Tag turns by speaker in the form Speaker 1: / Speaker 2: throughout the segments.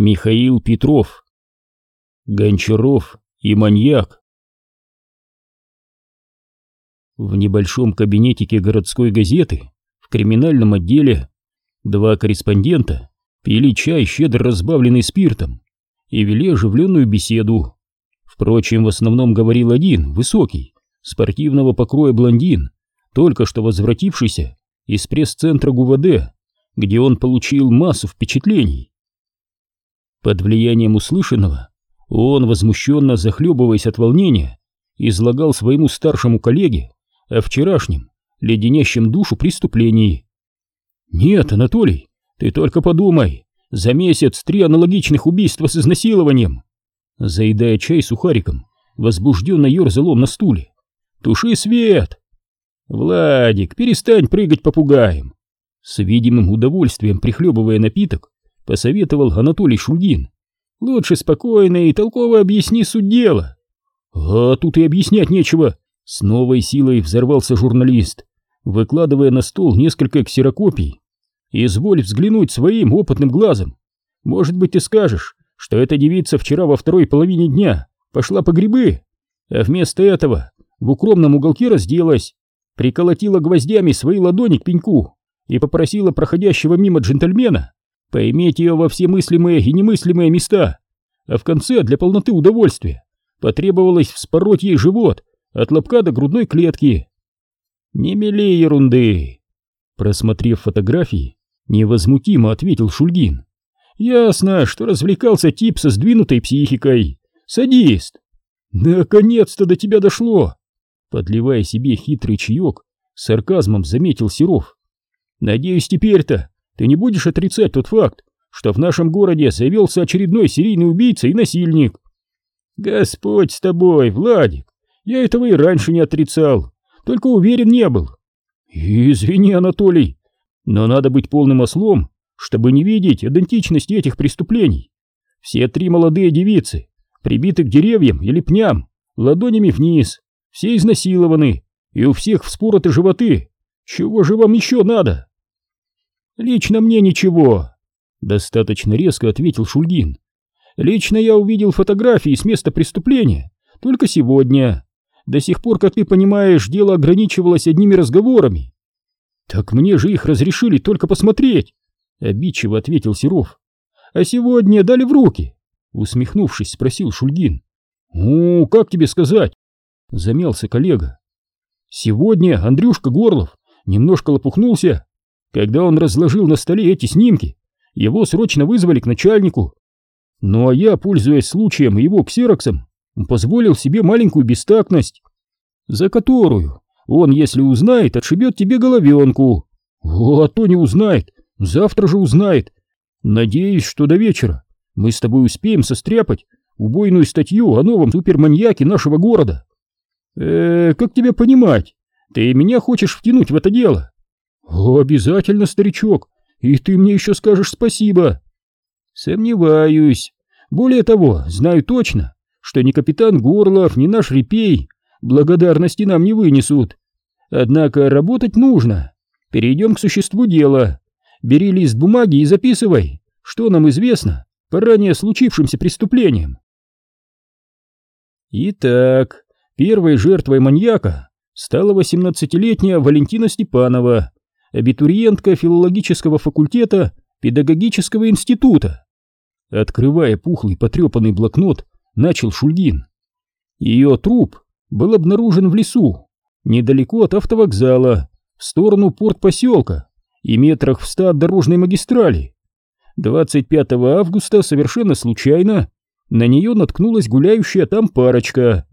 Speaker 1: Михаил Петров. Гончаров и маньяк. В небольшом кабинетике городской газеты в криминальном отделе два корреспондента пили чай, щедро разбавленный спиртом, и вели оживленную беседу. Впрочем, в основном говорил один, высокий, спортивного покроя блондин, только что возвратившийся из пресс-центра ГУВД, где он получил массу впечатлений. Под влиянием услышанного он, возмущенно захлебываясь от волнения, излагал своему старшему коллеге о вчерашнем, леденящем душу преступлении. «Нет, Анатолий, ты только подумай, за месяц три аналогичных убийства с изнасилованием!» Заедая чай сухариком, возбужденно ерзал он на стуле. «Туши свет!» «Владик, перестань прыгать попугаем!» С видимым удовольствием прихлебывая напиток, посоветовал Анатолий Шульгин. «Лучше спокойно и толково объясни суть дела». «А тут и объяснять нечего!» С новой силой взорвался журналист, выкладывая на стол несколько ксерокопий. «Изволь взглянуть своим опытным глазом. Может быть, ты скажешь, что эта девица вчера во второй половине дня пошла по грибы, а вместо этого в укромном уголке разделась, приколотила гвоздями свои ладони к пеньку и попросила проходящего мимо джентльмена поиметь ее во все мыслимые и немыслимые места, а в конце, для полноты удовольствия, потребовалось вспороть ей живот от лобка до грудной клетки. «Не мели ерунды!» Просмотрев фотографии, невозмутимо ответил Шульгин. «Ясно, что развлекался тип со сдвинутой психикой. Садист!» «Наконец-то до тебя дошло!» Подливая себе хитрый чаек, сарказмом заметил Серов. «Надеюсь, теперь-то ты не будешь отрицать тот факт, что в нашем городе завелся очередной серийный убийца и насильник?» «Господь с тобой, Владик! Я этого и раньше не отрицал, только уверен не был». «Извини, Анатолий, но надо быть полным ослом, чтобы не видеть идентичности этих преступлений. Все три молодые девицы, прибиты к деревьям или пням, ладонями вниз, все изнасилованы, и у всех вспороты животы. Чего же вам еще надо? Лично мне ничего, достаточно резко ответил Шульгин. Лично я увидел фотографии с места преступления только сегодня. До сих пор, как ты понимаешь, дело ограничивалось одними разговорами. Так мне же их разрешили только посмотреть, обидчиво ответил Серов. А сегодня дали в руки, усмехнувшись, спросил Шульгин. «Ну, как тебе сказать?» — замялся коллега. «Сегодня Андрюшка Горлов немножко лопухнулся. Когда он разложил на столе эти снимки, его срочно вызвали к начальнику. Ну а я, пользуясь случаем и его ксероксом, позволил себе маленькую бестактность, за которую он, если узнает, отшибет тебе головенку. А то не узнает, завтра же узнает. Надеюсь, что до вечера мы с тобой успеем состряпать убойную статью о новом суперманьяке нашего города. Э, как тебя понимать? Ты меня хочешь втянуть в это дело? Обязательно, старичок, и ты мне еще скажешь спасибо. Сомневаюсь. Более того, знаю точно, что ни капитан Горлов, ни наш Репей благодарности нам не вынесут. Однако работать нужно. Перейдем к существу дела. Бери лист бумаги и записывай, что нам известно по ранее случившимся преступлениям. Итак, первой жертвой маньяка стала 18-летняя Валентина Степанова, абитуриентка филологического факультета педагогического института. Открывая пухлый потрепанный блокнот, начал Шульгин. Ее труп был обнаружен в лесу, недалеко от автовокзала, в сторону порт-поселка и метрах в ста от дорожной магистрали. 25 августа совершенно случайно на нее наткнулась гуляющая там парочка.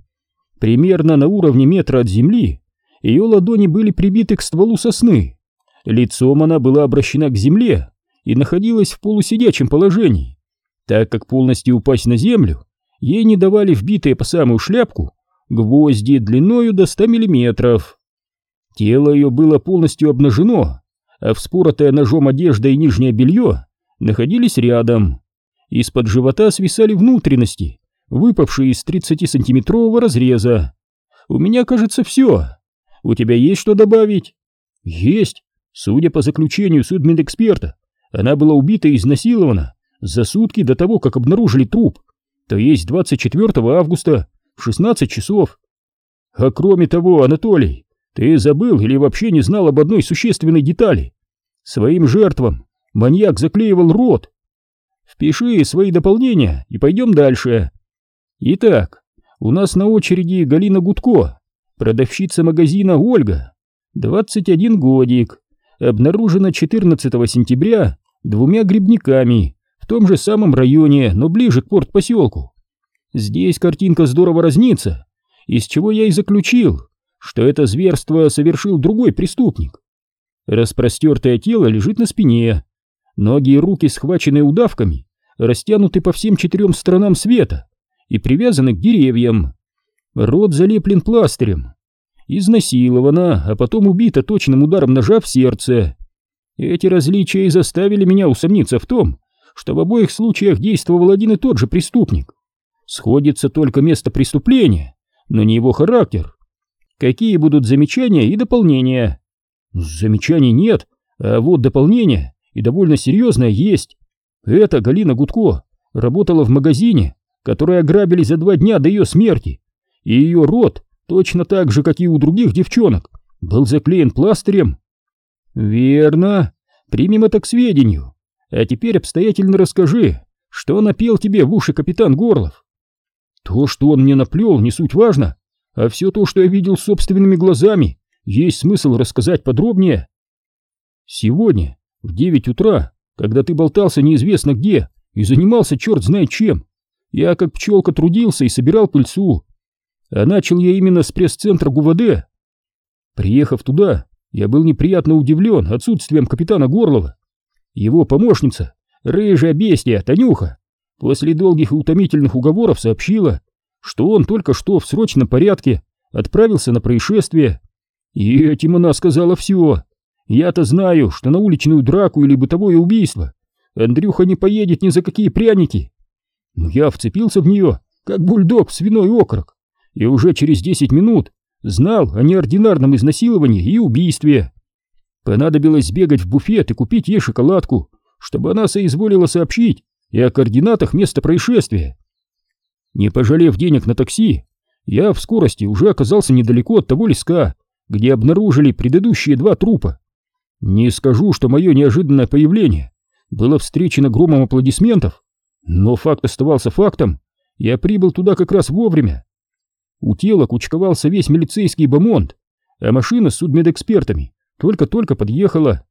Speaker 1: Примерно на уровне метра от земли ее ладони были прибиты к стволу сосны. Лицом она была обращена к земле и находилась в полусидячем положении, так как полностью упасть на землю ей не давали вбитые по самую шляпку гвозди длиною до 100 миллиметров. Тело ее было полностью обнажено, а вспоротая ножом одежда и нижнее белье находились рядом. Из-под живота свисали внутренности, выпавшие из 30-сантиметрового разреза. У меня, кажется, все. У тебя есть что добавить? Есть. Судя по заключению судмедэксперта, она была убита и изнасилована за сутки до того, как обнаружили труп, то есть 24 августа в 16 часов. А кроме того, Анатолий, ты забыл или вообще не знал об одной существенной детали? Своим жертвам маньяк заклеивал рот. Впиши свои дополнения и пойдем дальше. Итак, у нас на очереди Галина Гудко, продавщица магазина Ольга, 21 годик, обнаружена 14 сентября двумя грибниками в том же самом районе, но ближе к порт-поселку. Здесь картинка здорово разнится, из чего я и заключил, что это зверство совершил другой преступник. Распростертое тело лежит на спине, ноги и руки, схваченные удавками, растянуты по всем четырем сторонам света и привязаны к деревьям. Рот залеплен пластырем. Изнасилована, а потом убита точным ударом ножа в сердце. Эти различия и заставили меня усомниться в том, что в обоих случаях действовал один и тот же преступник. Сходится только место преступления, но не его характер. Какие будут замечания и дополнения? Замечаний нет, а вот дополнение, и довольно серьезное, есть. Эта Галина Гудко работала в магазине, который ограбили за два дня до ее смерти, и ее рот, точно так же, как и у других девчонок, был заклеен пластырем. Верно, примем это к сведению. А теперь обстоятельно расскажи, что напел тебе в уши капитан Горлов. То, что он мне наплел, не суть важно, а все то, что я видел собственными глазами, есть смысл рассказать подробнее. Сегодня, в девять утра, когда ты болтался неизвестно где и занимался черт знает чем, я как пчелка трудился и собирал пыльцу. А начал я именно с пресс-центра ГУВД. Приехав туда, я был неприятно удивлен отсутствием капитана Горлова. Его помощница, рыжая бестия, Танюха, после долгих и утомительных уговоров сообщила, что он только что в срочном порядке отправился на происшествие. И этим она сказала все. Я-то знаю, что на уличную драку или бытовое убийство Андрюха не поедет ни за какие пряники. Но я вцепился в нее, как бульдог в свиной окорок, и уже через десять минут знал о неординарном изнасиловании и убийстве. Понадобилось сбегать в буфет и купить ей шоколадку, чтобы она соизволила сообщить и о координатах места происшествия. Не пожалев денег на такси, я в скорости уже оказался недалеко от того леска, где обнаружили предыдущие два трупа. Не скажу, что мое неожиданное появление было встречено громом аплодисментов, но факт оставался фактом, я прибыл туда как раз вовремя. У тела кучковался весь милицейский бомонд, а машина с судмедэкспертами только-только подъехала.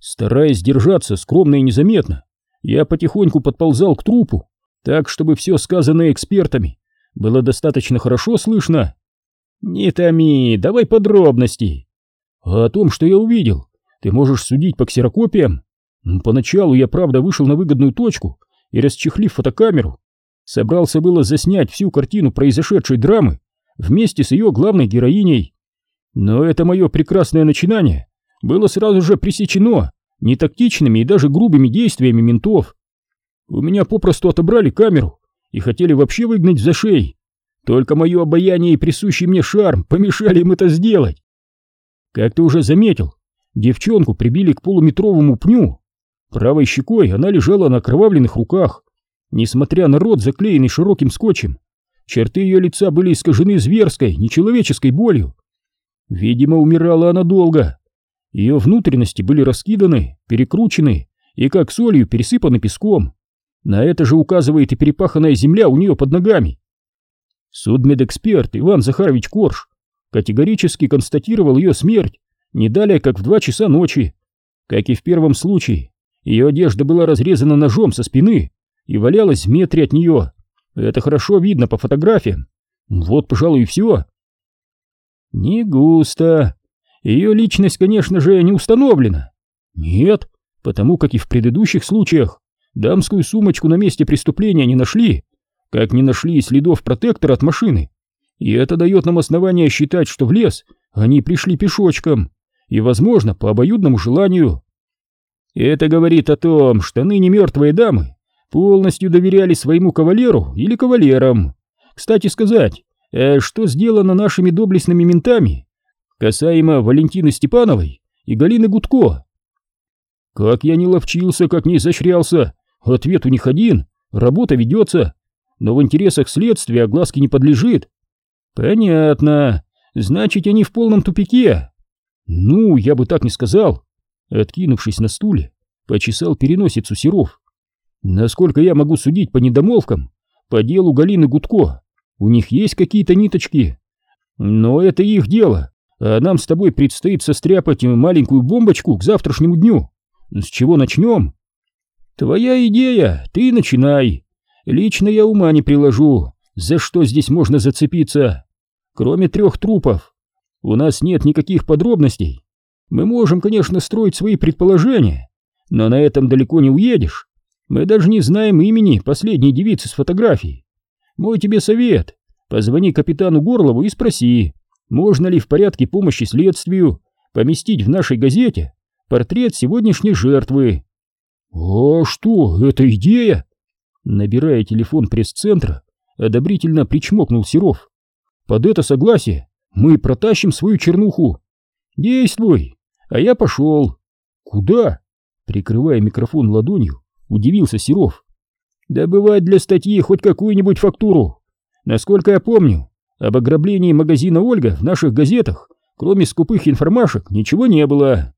Speaker 1: Стараясь держаться скромно и незаметно, я потихоньку подползал к трупу, так, чтобы все сказанное экспертами было достаточно хорошо слышно. «Не томи, давай подробности!» «А о том, что я увидел, ты можешь судить по ксерокопиям?» Поначалу я, правда, вышел на выгодную точку и, расчехлив фотокамеру, собрался было заснять всю картину произошедшей драмы вместе с ее главной героиней. Но это мое прекрасное начинание было сразу же пресечено нетактичными и даже грубыми действиями ментов. У меня попросту отобрали камеру и хотели вообще выгнать за шеи. Только мое обаяние и присущий мне шарм помешали им это сделать. Как ты уже заметил, девчонку прибили к полуметровому пню. Правой щекой она лежала на окровавленных руках, несмотря на рот, заклеенный широким скотчем. Черты ее лица были искажены зверской, нечеловеческой болью. Видимо, умирала она долго. Ее внутренности были раскиданы, перекручены и как солью пересыпаны песком. На это же указывает и перепаханная земля у нее под ногами. Судмедэксперт Иван Захарович Корж категорически констатировал ее смерть не далее, как в два часа ночи. Как и в первом случае, ее одежда была разрезана ножом со спины и валялась в метре от нее. Это хорошо видно по фотографиям. Вот, пожалуй, и все. Не густо. Ее личность, конечно же, не установлена. Нет, потому как и в предыдущих случаях Дамскую сумочку на месте преступления не нашли, как не нашли и следов протектора от машины. И это дает нам основание считать, что в лес они пришли пешочком, и, возможно, по обоюдному желанию. Это говорит о том, что ныне мертвые дамы полностью доверяли своему кавалеру или кавалерам. Кстати сказать, э, что сделано нашими доблестными ментами, касаемо Валентины Степановой и Галины Гудко. Как я не ловчился, как не изощрялся, Ответ у них один. Работа ведется. Но в интересах следствия огласки не подлежит. Понятно. Значит, они в полном тупике. Ну, я бы так не сказал. Откинувшись на стуле, почесал переносицу Серов. Насколько я могу судить по недомолвкам, по делу Галины Гудко, у них есть какие-то ниточки. Но это их дело, а нам с тобой предстоит состряпать маленькую бомбочку к завтрашнему дню. С чего начнем? Твоя идея, ты начинай. Лично я ума не приложу, за что здесь можно зацепиться. Кроме трех трупов, у нас нет никаких подробностей. Мы можем, конечно, строить свои предположения, но на этом далеко не уедешь. Мы даже не знаем имени последней девицы с фотографией. Мой тебе совет. Позвони капитану Горлову и спроси, можно ли в порядке помощи следствию поместить в нашей газете портрет сегодняшней жертвы. «А что, это идея?» Набирая телефон пресс-центра, одобрительно причмокнул Серов. «Под это согласие мы протащим свою чернуху. Действуй, а я пошел». «Куда?» Прикрывая микрофон ладонью, удивился Серов. «Добывать для статьи хоть какую-нибудь фактуру. Насколько я помню, об ограблении магазина «Ольга» в наших газетах, кроме скупых информашек, ничего не было».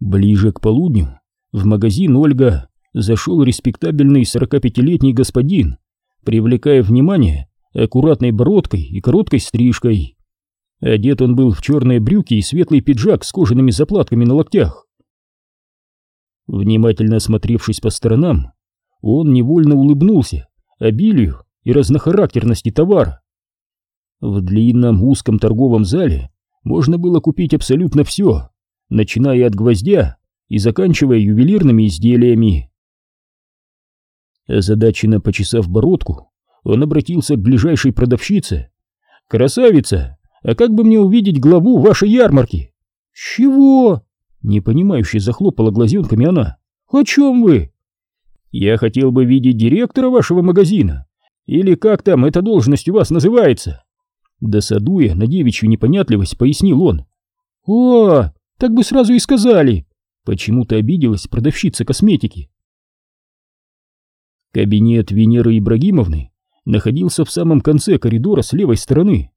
Speaker 1: Ближе к полудню в магазин «Ольга» зашел респектабельный 45-летний господин, привлекая внимание аккуратной бородкой и короткой стрижкой. Одет он был в черные брюки и светлый пиджак с кожаными заплатками на локтях. Внимательно осмотревшись по сторонам, он невольно улыбнулся обилию и разнохарактерности товара. В длинном узком торговом зале можно было купить абсолютно все, начиная от гвоздя и заканчивая ювелирными изделиями. Озадаченно почесав бородку, он обратился к ближайшей продавщице. «Красавица, а как бы мне увидеть главу вашей ярмарки?» «Чего?» Непонимающе захлопала глазенками она. «О чем вы?» «Я хотел бы видеть директора вашего магазина. Или как там эта должность у вас называется?» Досадуя на девичью непонятливость, пояснил он. «О, так бы сразу и сказали!» Почему-то обиделась продавщица косметики. Кабинет Венеры Ибрагимовны находился в самом конце коридора с левой стороны.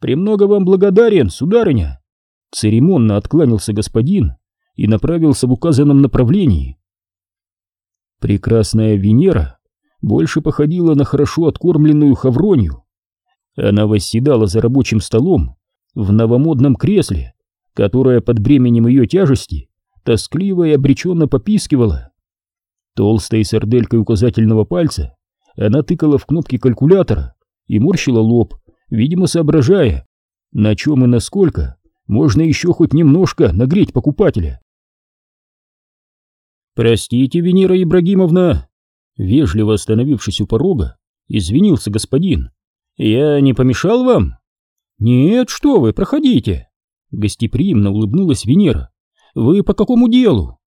Speaker 1: «Премного вам благодарен, сударыня!» Церемонно откланялся господин и направился в указанном направлении. Прекрасная Венера больше походила на хорошо откормленную хавронью. Она восседала за рабочим столом в новомодном кресле, которое под бременем ее тяжести тоскливо и обреченно попискивала. Толстой сарделькой указательного пальца она тыкала в кнопки калькулятора и морщила лоб, видимо соображая, на чем и насколько можно еще хоть немножко нагреть покупателя. «Простите, Венера Ибрагимовна!» Вежливо остановившись у порога, извинился господин. «Я не помешал вам?» «Нет, что вы, проходите!» Гостеприимно улыбнулась Венера. «Вы по какому делу?»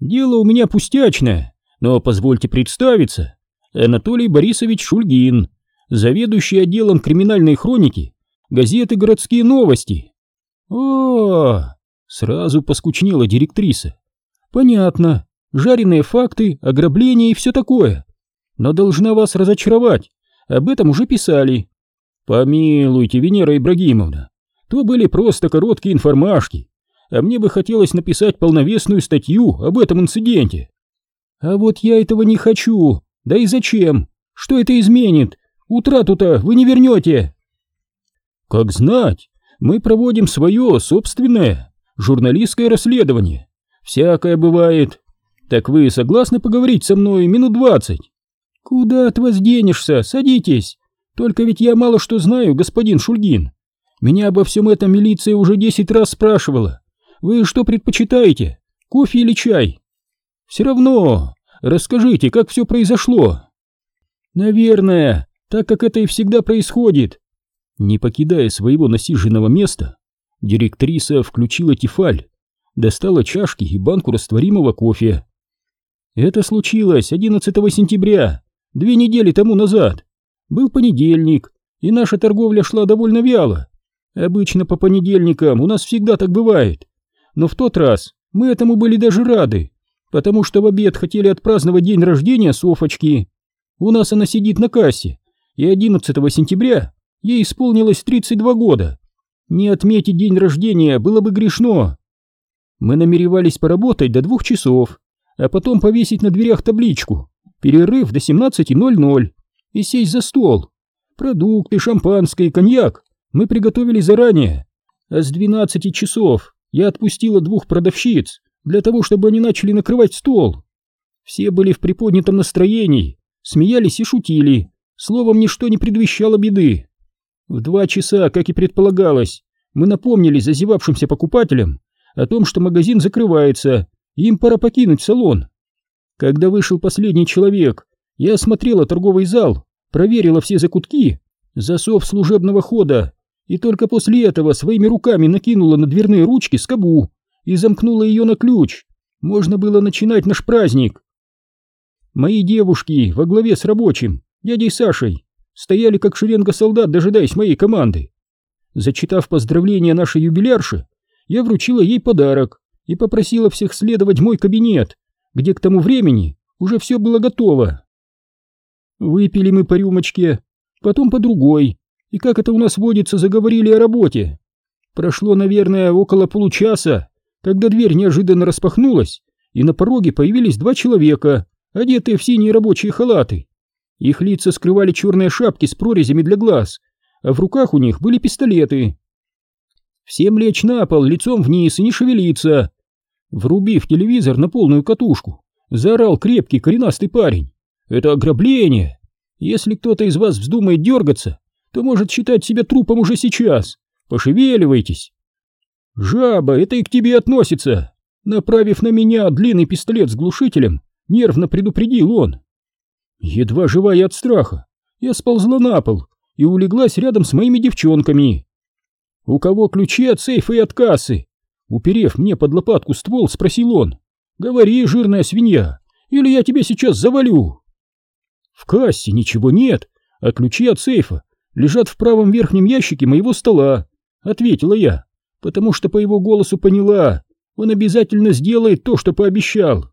Speaker 1: «Дело у меня пустячное, но позвольте представиться. Анатолий Борисович Шульгин, заведующий отделом криминальной хроники газеты «Городские новости». О, сразу поскучнела директриса. Понятно, жареные факты, ограбления и все такое. Но должна вас разочаровать, об этом уже писали. Помилуйте, Венера Ибрагимовна, то были просто короткие информашки, а мне бы хотелось написать полновесную статью об этом инциденте. А вот я этого не хочу, да и зачем? Что это изменит? Утрату-то вы не вернете. Как знать, мы проводим свое собственное журналистское расследование. Всякое бывает. Так вы согласны поговорить со мной минут двадцать? Куда от вас денешься? Садитесь. Только ведь я мало что знаю, господин Шульгин. Меня обо всем этом милиция уже десять раз спрашивала. Вы что предпочитаете, кофе или чай? Все равно, расскажите, как все произошло. Наверное, так как это и всегда происходит. Не покидая своего насиженного места, директриса включила тефаль, достала чашки и банку растворимого кофе. Это случилось 11 сентября, две недели тому назад. Был понедельник, и наша торговля шла довольно вяло. Обычно по понедельникам у нас всегда так бывает. Но в тот раз мы этому были даже рады. потому что в обед хотели отпраздновать день рождения Софочки. У нас она сидит на кассе, и 11 сентября ей исполнилось 32 года. Не отметить день рождения было бы грешно. Мы намеревались поработать до двух часов, а потом повесить на дверях табличку «Перерыв до 17.00» и сесть за стол. Продукты, шампанское, коньяк мы приготовили заранее, а с 12 часов я отпустила двух продавщиц для того, чтобы они начали накрывать стол. Все были в приподнятом настроении, смеялись и шутили, словом, ничто не предвещало беды. В два часа, как и предполагалось, мы напомнили зазевавшимся покупателям о том, что магазин закрывается, и им пора покинуть салон. Когда вышел последний человек, я осмотрела торговый зал, проверила все закутки, засов служебного хода, и только после этого своими руками накинула на дверные ручки скобу и замкнула ее на ключ. Можно было начинать наш праздник. Мои девушки во главе с рабочим, дядей Сашей, стояли как шеренга солдат, дожидаясь моей команды. Зачитав поздравления нашей юбилярши, я вручила ей подарок и попросила всех следовать в мой кабинет, где к тому времени уже все было готово. Выпили мы по рюмочке, потом по другой, и как это у нас водится, заговорили о работе. Прошло, наверное, около получаса, когда дверь неожиданно распахнулась, и на пороге появились два человека, одетые в синие рабочие халаты. Их лица скрывали черные шапки с прорезями для глаз, а в руках у них были пистолеты. Всем лечь на пол, лицом вниз и не шевелиться. Врубив телевизор на полную катушку, заорал крепкий коренастый парень. «Это ограбление! Если кто-то из вас вздумает дергаться, то может считать себя трупом уже сейчас. Пошевеливайтесь!» «Жаба, это и к тебе относится!» Направив на меня длинный пистолет с глушителем, нервно предупредил он. Едва живая от страха, я сползла на пол и улеглась рядом с моими девчонками. «У кого ключи от сейфа и от кассы?» Уперев мне под лопатку ствол, спросил он. «Говори, жирная свинья, или я тебя сейчас завалю!» В кассе ничего нет, а ключи от сейфа лежат в правом верхнем ящике моего стола, ответила я, потому что по его голосу поняла, он обязательно сделает то, что пообещал.